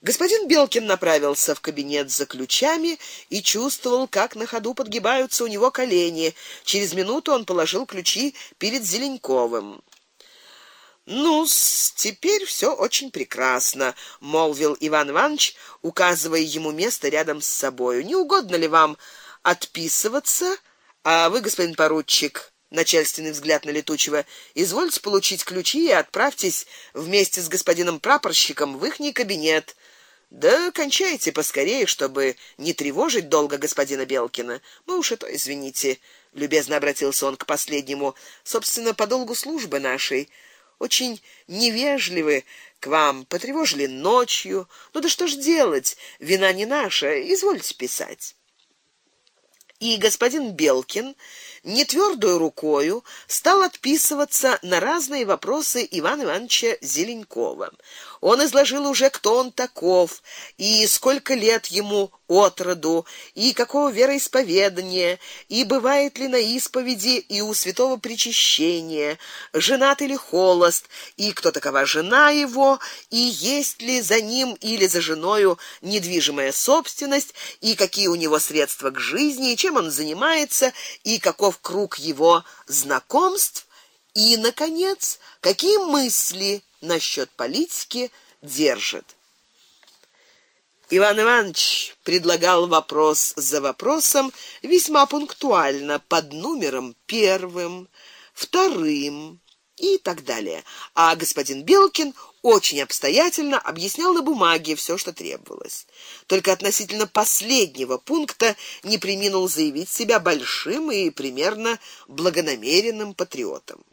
Господин Белкин направился в кабинет за ключами и чувствовал, как на ходу подгибаются у него колени. Через минуту он положил ключи перед Зеленковым. Ну, теперь все очень прекрасно, молвил Иван Иванович, указывая ему место рядом с собой. Не угодно ли вам отписываться? А вы, господин поручик, начальственный взгляд на летучего. Извольте получить ключи и отправьтесь вместе с господином прапорщиком в ихний кабинет. Да кончайте поскорее, чтобы не тревожить долго господина Белкина. Мы уж это извините, любезно обратился он к последнему, собственно, по долгу службы нашей. Очень невежливы к вам, потревожили ночью. Ну да что ж делать? Вина не наша, извольте писать. И господин Белкин не твердой рукой стал отписываться на разные вопросы Ивана Ивановича Зеленкова. Он изложил уже, кто он таков и сколько лет ему от роду, и какого вероисповедания, и бывает ли на исповеди и у святого причащения, женат или холост, и кто такова жена его, и есть ли за ним или за женою недвижимая собственность, и какие у него средства к жизни, и чем он занимается, и каков круг его знакомств, и наконец, какие мысли насчет политики держит. Иван Иванович предлагал вопрос за вопросом весьма пунктуально под номером первым, вторым и так далее. А господин Белкин очень обстоятельно объяснял на бумаге все, что требовалось. Только относительно последнего пункта не преминул заявить себя большим и примерно благонамеренным патриотом.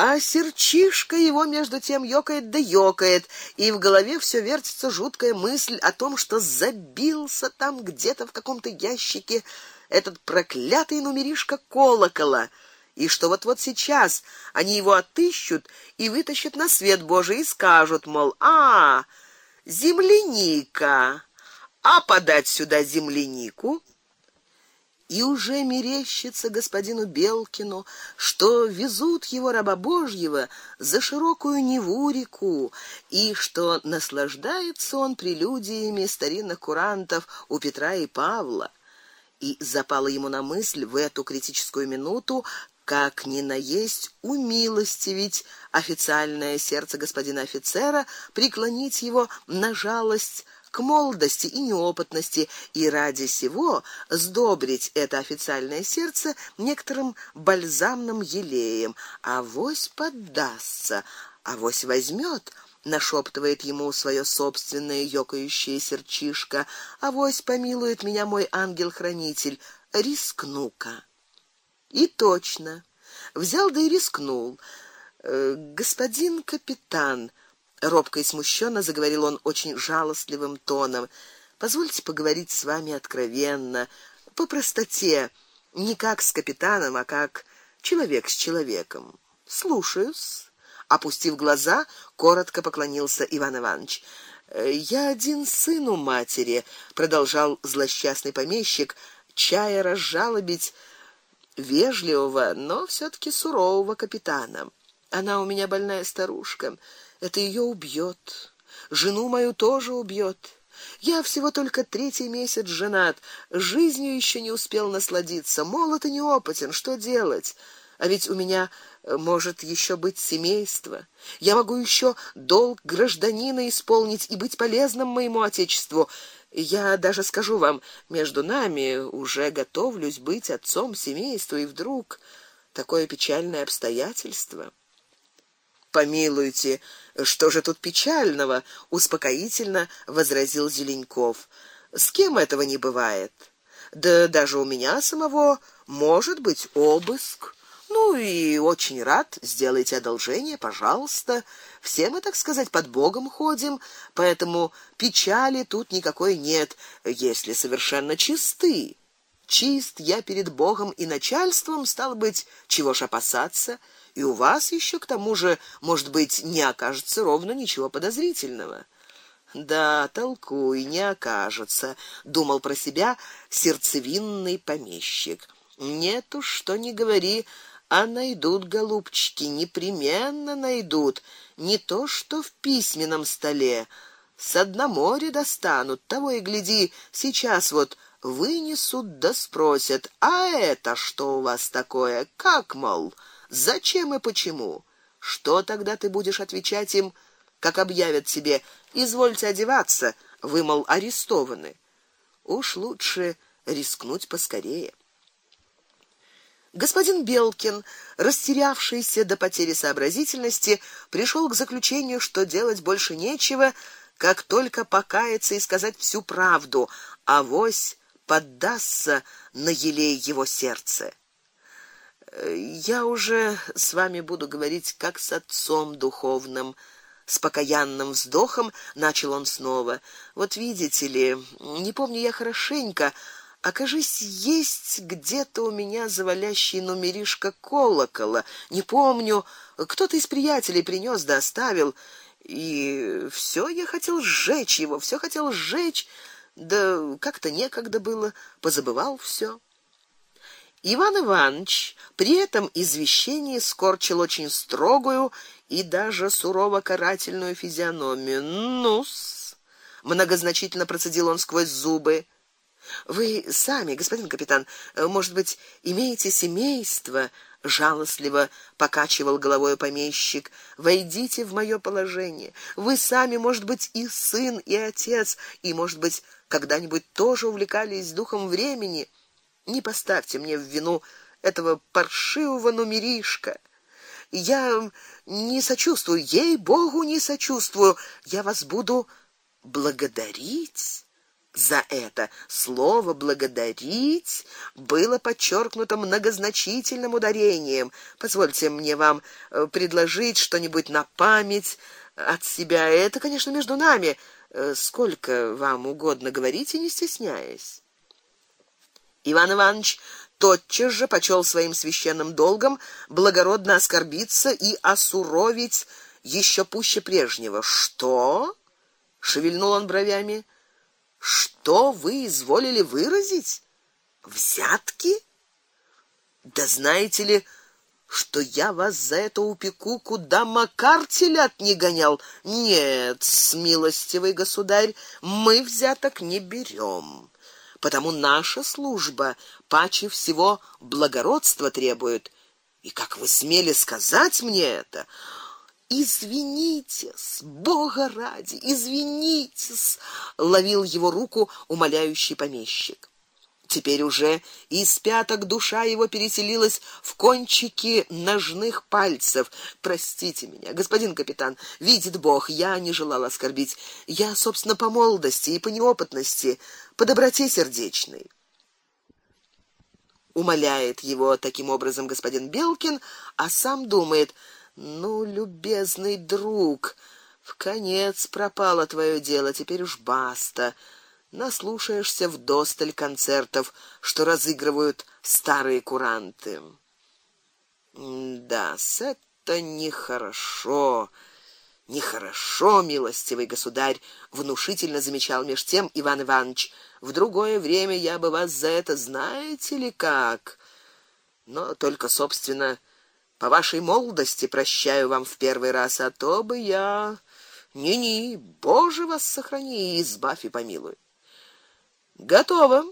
А серчишка его между тем ёкает да ёкает, и в голове все вертится жуткая мысль о том, что забился там где-то в каком-то ящике этот проклятый номеришка колокола, и что вот-вот сейчас они его отыщут и вытащат на свет Божий и скажут, мол: "А, земляника, а подать сюда землянику?" и уже мерещится господину Белкину, что везут его раба Божьего за широкую Неву реку, и что наслаждается он прелюдиями старинных курантов у Петра и Павла. И запало ему на мысль в эту критическую минуту как ни наесть умилостивить официальное сердце господина офицера, преклонить его на жалость к молодости и неопытности и ради сего сдобрить это официальное сердце некоторым бальзамным елеем, а вось поддастся, а вось возьмет нашептывает ему свое собственное ёкающее сердчишко. А вось помилует меня мой ангел-хранитель, рискну-ка. И точно. Взял да и рискнул. Э, господин капитан, робко и смущенно заговорил он очень жалостливым тоном. Позвольте поговорить с вами откровенно, по простоте, не как с капитаном, а как человек с человеком. Слушаюсь. Опустив глаза, коротко поклонился Иван Иванович. Я один сын у матери, продолжал злосчастный помещик, чая разжалобить вежливого, но все таки сурового капитана. Она у меня больная старушка это ее убьет. Жену мою тоже убьет. Я всего только третий месяц женат, жизнью еще не успел насладиться, молод и неопытен, что делать? А ведь у меня э, может еще быть семейство. Я могу еще долг гражданина исполнить и быть полезным моему отечеству. Я даже скажу вам, между нами уже готовлюсь быть отцом семейства, и вдруг такое печальное обстоятельство. Помилуйте, что же тут печального, успокоительно возразил Зеленков. С кем этого не бывает? Да даже у меня самого может быть обыск. Ну и очень рад, сделайте одолжение, пожалуйста. Все мы, так сказать, под Богом ходим, поэтому печали тут никакой нет, если совершенно чисты. Чист я перед Богом и начальством, стал быть, чего ж опасаться? и у вас еще к тому же, может быть, не окажется ровно ничего подозрительного. Да, толкуй, не окажется, думал про себя сердцевинный помещик. Нет уж, что не говори, а найдут голубчики, непременно найдут, не то что в письменном столе, с дна моря достанут, того и гляди, сейчас вот вынесут да спросят: "А это что у вас такое? Как мол, зачем и почему?" Что тогда ты будешь отвечать им, как объявят тебе: "Извольте одеваться, вы мол арестованы"? Уж лучше рискнуть поскорее. Господин Белкин, растерявшийся до потери сообразительности, пришел к заключению, что делать больше нечего, как только покаяться и сказать всю правду, а вось поддастся на елей его сердце. Я уже с вами буду говорить как с отцом духовным, с покаянным вздохом начал он снова. Вот видите ли, не помню я хорошенько, Окажись, есть где-то у меня завалящий номеришко колокола. Не помню, кто-то из приятелей принес да оставил, и все я хотел сжечь его, все хотел сжечь, да как-то некогда было, позабывал все. Иван Иванович при этом извещении скорчил очень строгую и даже сурово карательную физиономию. Ну-с, многозначительно процедил он сквозь зубы. Вы сами, господин капитан, э, может быть, имеете семейство? жалостливо покачивал головой помещик. Войдите в моё положение. Вы сами, может быть, и сын, и отец, и, может быть, когда-нибудь тоже увлекались духом времени. Не поставьте мне в вину этого паршивого номеришка. Я не сочувствую, ей-богу, не сочувствую. Я вас буду благодарить за это слово благодарить было подчеркнуто многозначительным ударением. Позвольте мне вам э, предложить что-нибудь на память от себя. Это, конечно, между нами. Э, сколько вам угодно говорите, не стесняясь. Иван Иванович тотчас же почел своим священным долгом благородно оскорбиться и осуровить еще пуще прежнего. Что? шевельнул он бровями. Что вы изволили выразить? Взятки? Да знаете ли, что я вас за это упеку, куда Макар телят не гонял. Нет, смилостивый государь, мы взяток не берем. Потому наша служба паче всего благородства требует. И как вы смели сказать мне это? Извинитесь, Бога ради, извинитесь, ловил его руку умоляющий помещик. Теперь уже из пяток душа его переселилась в кончики ножных пальцев. Простите меня, господин капитан, видит Бог, я не желал оскорбить. Я, собственно, по молодости и по неопытности, по доброте сердечной. Умоляет его таким образом господин Белкин, а сам думает: ну, любезный друг, в конец пропало твое дело, теперь уж баста. Наслушаешься в досталь концертов, что разыгрывают старые куранты. Да, это нехорошо. Нехорошо, милостивый государь, внушительно замечал меж тем Иван Иванович. В другое время я бы вас за это, знаете ли, как? Но только собственно по вашей молодости прощаю вам в первый раз, а то бы я ни-ни, Боже вас сохрани и избавь и помилуй. Готово.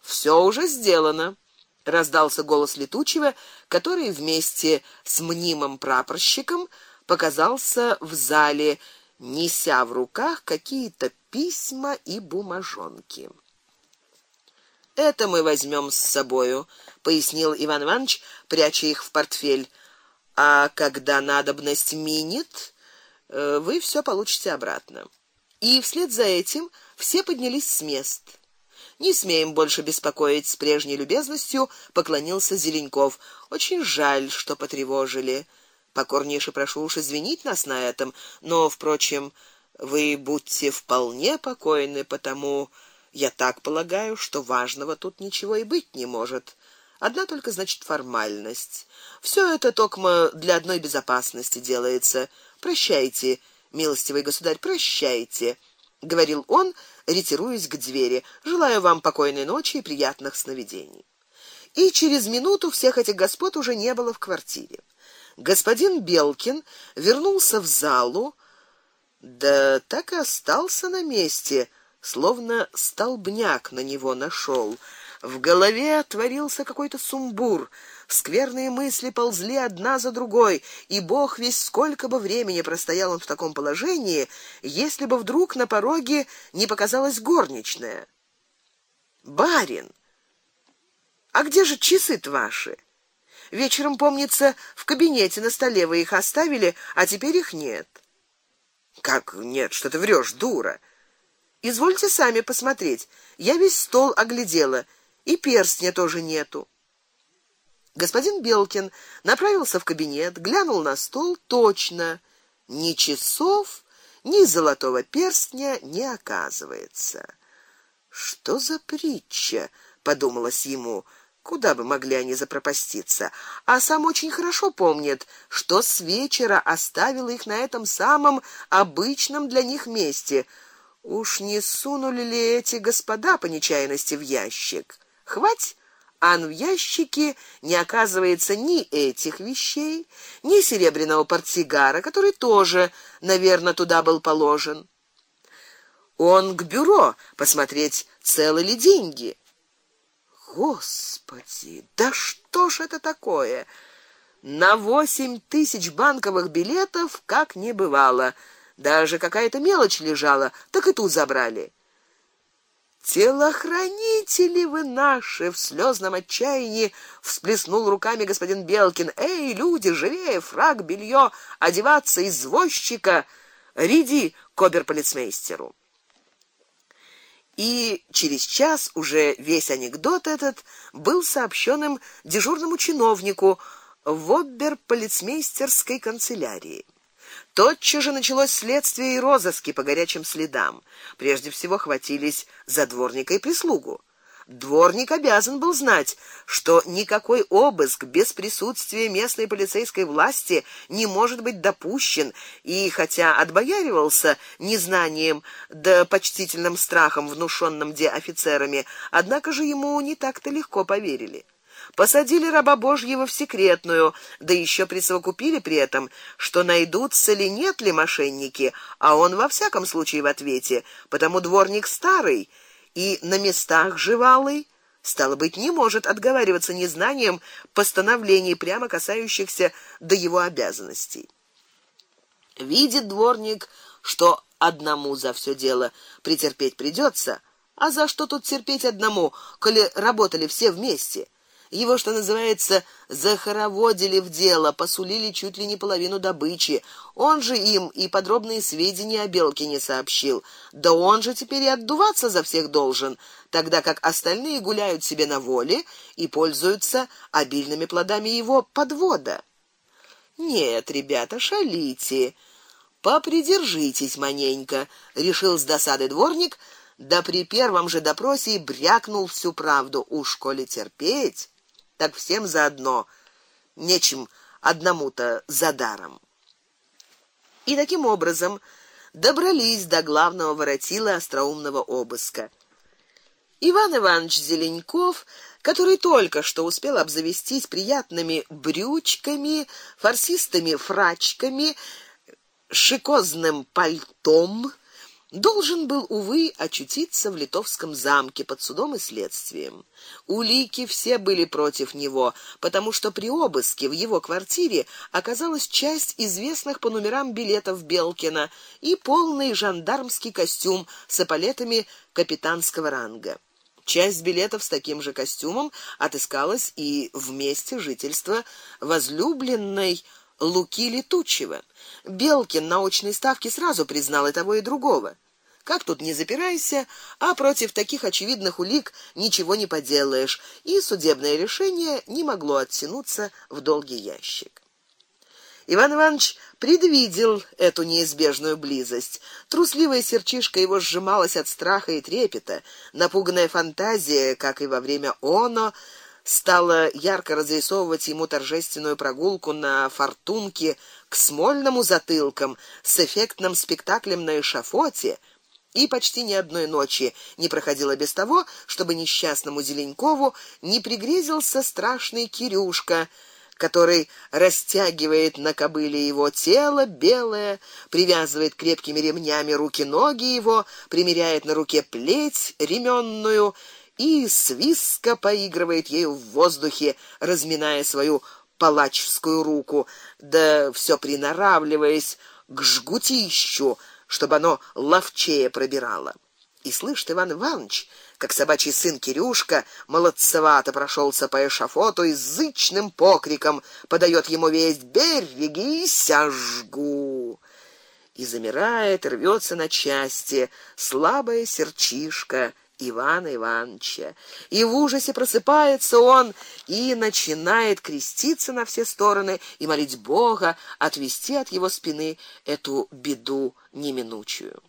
Все уже сделано, раздался голос летучего, который вместе с мнимым прапорщиком показался в зале, неся в руках какие-то письма и бумажонки. Это мы возьмем с собою, пояснил Иван Иванович, пряча их в портфель. А когда надобность минит, э, вы все получите обратно. И вслед за этим все поднялись с мест. Не смеем больше беспокоить с прежней любезностью, поклонился Зеленков. Очень жаль, что потревожили. Покорнейше прошу уж извинить нас на этом, но впрочем, вы будьте вполне покойны, потому я так полагаю, что важного тут ничего и быть не может. Одна только, значит, формальность. Все это только для одной безопасности делается. Прощайте, милостивый государь, прощайте, говорил он, ретируясь к двери. Желаю вам покойной ночи и приятных сновидений. И через минуту всех этих господ уже не было в квартире. Господин Белкин вернулся в залу, Да так и остался на месте, словно столбняк на него нашел. В голове отворился какой-то сумбур. Скверные мысли ползли одна за другой, и Бог весь сколько бы времени простоял он в таком положении, если бы вдруг на пороге не показалась горничная. Барин, а где же часы ваши? Вечером, помнится, в кабинете на столе вы их оставили, а теперь их нет. Как нет, что ты врешь, дура? Извольте сами посмотреть. Я весь стол оглядела, и перстня тоже нету. Господин Белкин направился в кабинет, глянул на стол, точно, ни часов, ни золотого перстня не оказывается. Что за притча, подумалось ему. Куда бы могли они запропаститься? А сам очень хорошо помнит, что с вечера оставил их на этом самом обычном для них месте. Уж не сунули ли эти господа по нечаянности в ящик? Хвать а в ящике не оказывается ни этих вещей, ни серебряного портсигара, который тоже, наверное, туда был положен. Он к бюро посмотреть, целы ли деньги. Господи, да что ж это такое? На восемь тысяч банковых билетов как не бывало. Даже какая-то мелочь лежала, так и тут забрали. Телохранители вы наши, в слезном отчаянии всплеснул руками господин Белкин. Эй, люди, живее, фрак, белье, одеваться извозчика, риди к оберполицмейстеру и через час уже весь анекдот этот был сообщен им дежурному чиновнику в оберполицмейстерской канцелярии. Тотчас же началось следствие и розыски по горячим следам. Прежде всего хватились за дворника и прислугу. Дворник обязан был знать, что никакой обыск без присутствия местной полицейской власти не может быть допущен, и хотя отбояривался незнанием да почтительным страхом, внушенным де офицерами, однако же ему не так-то легко поверили. Посадили раба Божьего в секретную, да еще присовокупили при этом, что найдутся ли нет ли мошенники, а он во всяком случае в ответе, потому дворник старый и на местах живалый, стало быть, не может отговариваться незнанием постановлений прямо касающихся до его обязанностей. Видит дворник, что одному за все дело претерпеть придется, а за что тут терпеть одному, коли работали все вместе? Его, что называется, захороводили в дело, посулили чуть ли не половину добычи. Он же им и подробные сведения о белке не сообщил. Да он же теперь и отдуваться за всех должен, тогда как остальные гуляют себе на воле и пользуются обильными плодами его подвода. Нет, ребята, шалите. Попридержитесь маненько, решил с досады дворник, да при первом же допросе и брякнул всю правду. Уж коли терпеть, так всем заодно, нечем одному-то за даром. И таким образом добрались до главного воротила остроумного обыска. Иван Иванович Зеленков, который только что успел обзавестись приятными брючками, фарсистыми фрачками, шикозным пальтом, должен был увы очутиться в Литовском замке под судом и следствием. Улики все были против него, потому что при обыске в его квартире оказалась часть известных по номерам билетов Белкина и полный жандармский костюм с эполетами капитанского ранга. Часть билетов с таким же костюмом отыскалась и в месте жительства возлюбленной Луки Летучего. Белкин на очной ставке сразу признал и того, и другого. Как тут не запирайся, а против таких очевидных улик ничего не поделаешь, и судебное решение не могло оттянуться в долгий ящик. Иван Иванович предвидел эту неизбежную близость. Трусливая сердчишка его сжималась от страха и трепета, напуганная фантазия, как и во время оно, стала ярко разрисовывать ему торжественную прогулку на фортунке к смольному затылкам с эффектным спектаклем на эшафоте. И почти ни одной ночи не проходило без того, чтобы несчастному Зеленкову не пригрезился страшный Кирюшка, который растягивает на кобыле его тело белое, привязывает крепкими ремнями руки-ноги его, примеряет на руке плеть ременную и свистко поигрывает ею в воздухе, разминая свою палаческую руку, да все принаравливаясь к жгутищу, чтобы оно ловчее пробирало. И слышит Иван Иванович, как собачий сын Кирюшка молодцевато прошелся по эшафоту и зычным покриком подает ему весть: "Берегись, жгу!" И замирает, рвется на части слабая серчишка Ивана Ивановича. И в ужасе просыпается он и начинает креститься на все стороны и молить Бога отвести от его спины эту беду неминучую.